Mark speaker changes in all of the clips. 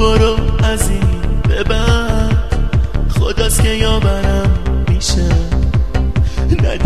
Speaker 1: برو از این ببر خداست که یاورم میشه. نه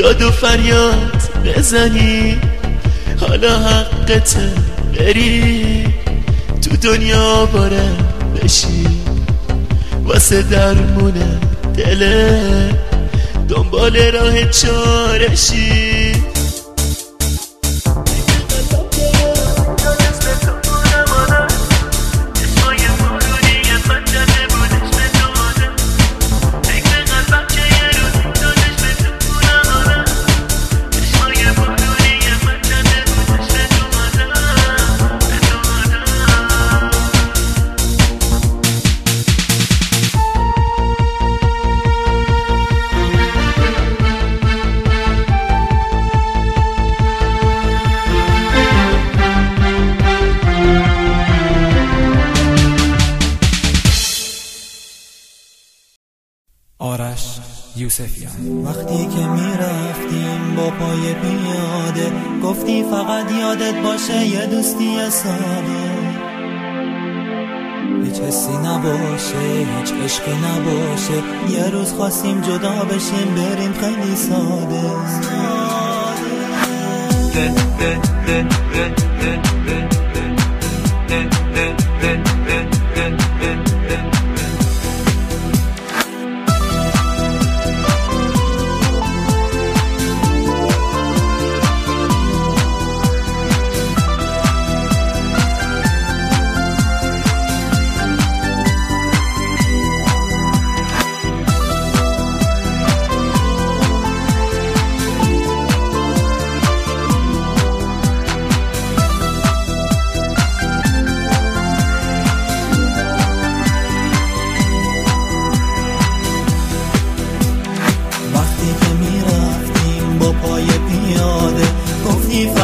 Speaker 1: داد و فریاد بزنی. حالا حقت بری. تو دنیا باره بشی. واسه درمونه دله. دنبال راه چارشی.
Speaker 2: یوسفیان.
Speaker 3: وقتی که می رفتیم با پای پیاده گفتی فقط یادت باشه یه دوستی ساده. هیچ حسی نباشه هیچ عشقی نباشه. یه روز خواستیم جدا بشیم بریم خیلی ساده. ساده.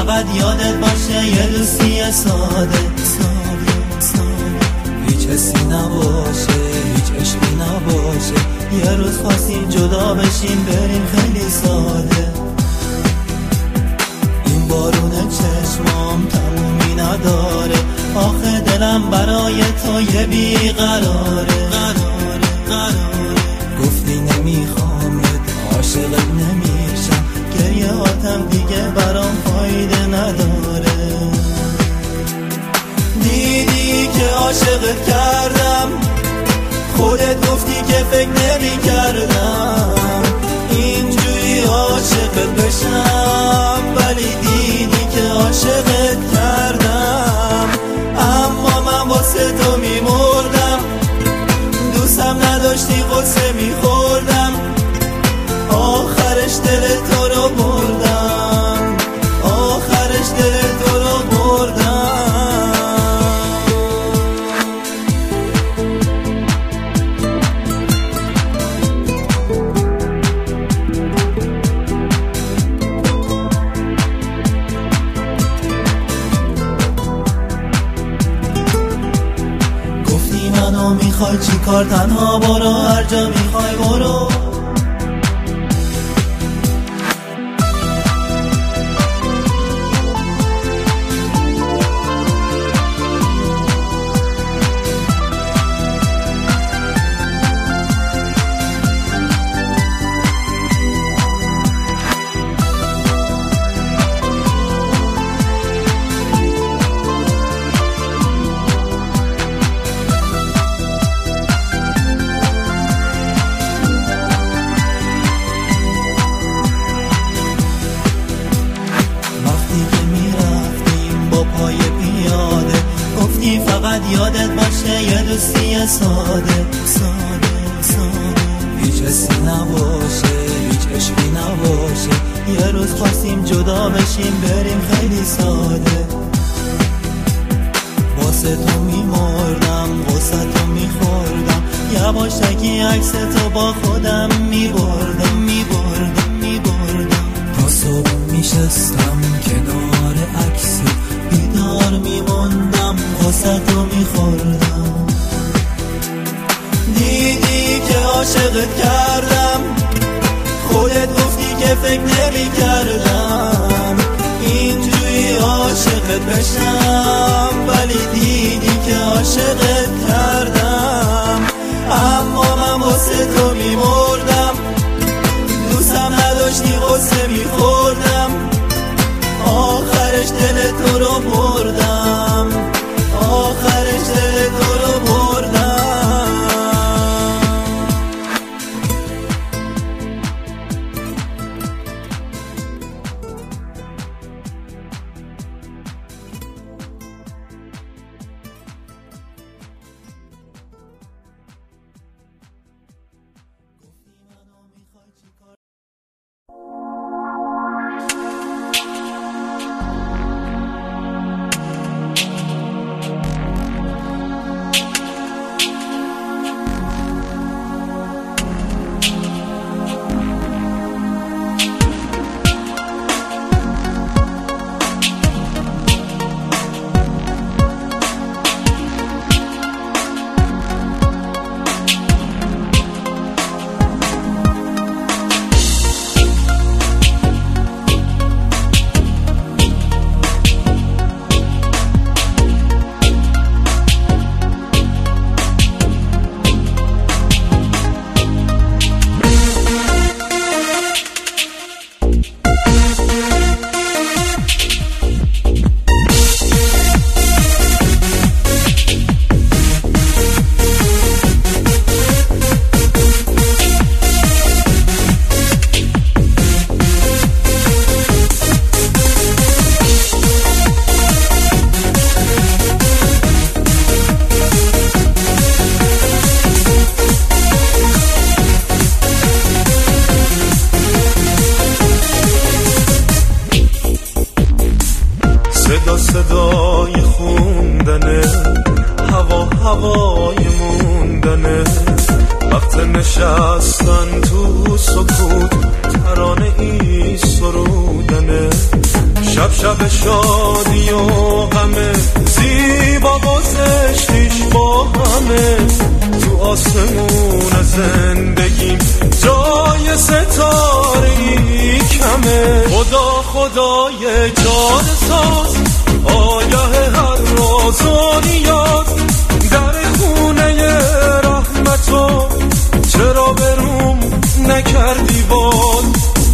Speaker 3: فقط یادت باشه یه دوستی ساده ساده ساده. هیچ حسی نباشه هیچ عشقی نباشه. یه روز خواستیم جدا بشیم بریم خیلی ساده. این بارون چشمام تمومی نداره. آخه دلم برای تو یه بیقراره. عاشقت کردم. خودت گفتی که فکر نمی کردم. اینجوری عاشقت بشم. ولی دیدی که عاشقت کردم. اما من واسه تو میمردم. دوستم نداشتی قصه می‌خوای چی کار؟ تنها برو هر جا می‌خوای برو. نباشه یه روز خواستیم جدا بشیم بریم خیلی ساده. واسه تو میمردم واسه تو میخوردم. یواشکی عکس تو با خودم میبردم میبردم میبردم. تا صبح میشستم کنار عکس بیدار میموندم واسه تو میخوردم. دیدی که عاشقت کردم. فکر نمی کردم اینجوری عاشقت بشم ولی دیدی که عاشقت کردم. اما من واسه تو میمردم
Speaker 4: شب شادی و غمه زیبا گذشتیش با همه. تو آسمون زندگیم جای ستاره ای کمه. خدا خدای جان ساز آگه هر راز و نیاز. در خونه رحمتو چرا به نکردی باد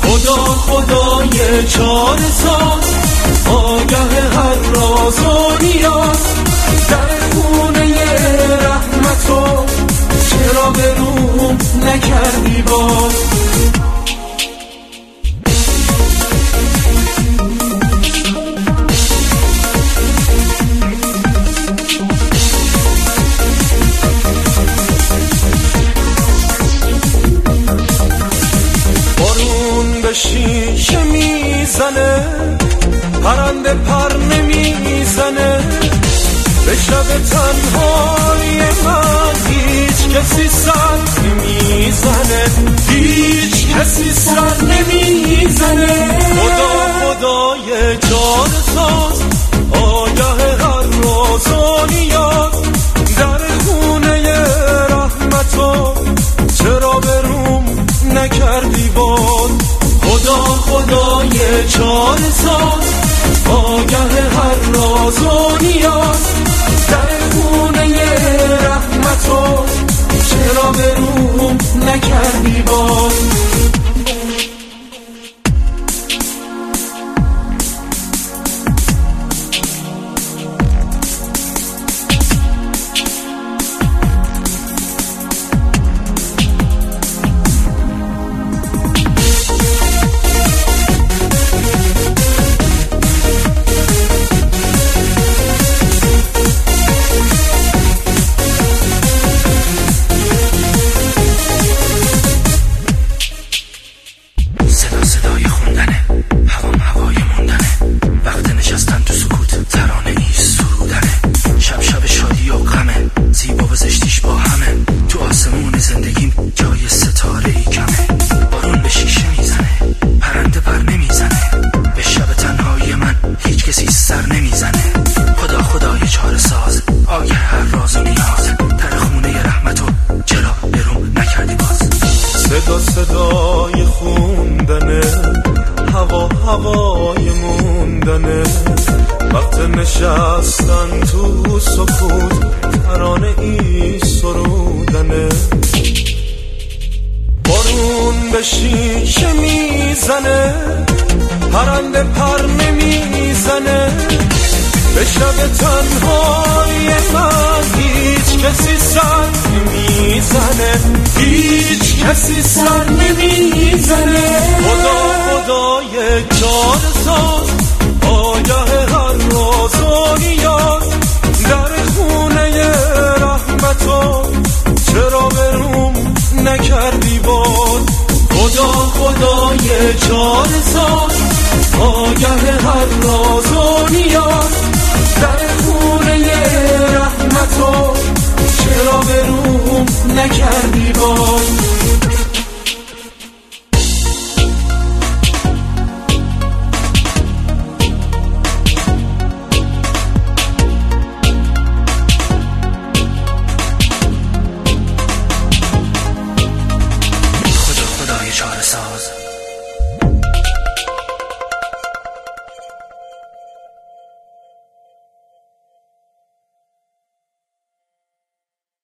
Speaker 4: خدا خدای چار ساز آگه هر راز و نیاز در خونه رحمتو چرا بروم نکردی باد شیشه می‌زنه. پرنده پر نمی‌زنه. به شب تنهای من هیچ کسی سر نمی‌زنه. هیچ کسی سر نمی‌زنه. خدا خدای جان ساز آگه هر نیاز. در خونه رحمتو چرا بروم نکردی باد خدا خدای چار ساز هوای موندنه وقت نشستن تو سکوت ترانه ای سرودنه. بارون به شیشه می‌زنه پرنده پر نمی‌زنه. به شب تنهای من هیچ کسی سر نمی‌زنه. هیچ کسی سر نمی‌زنه. جان ساز آگه هر راز و نیاز در خونه رحمتو چرا بروم نکردی باد خدا خدای جان ساز آگه هر راز و نیاز در خونه رحمتو چرا به روم نکردی باز؟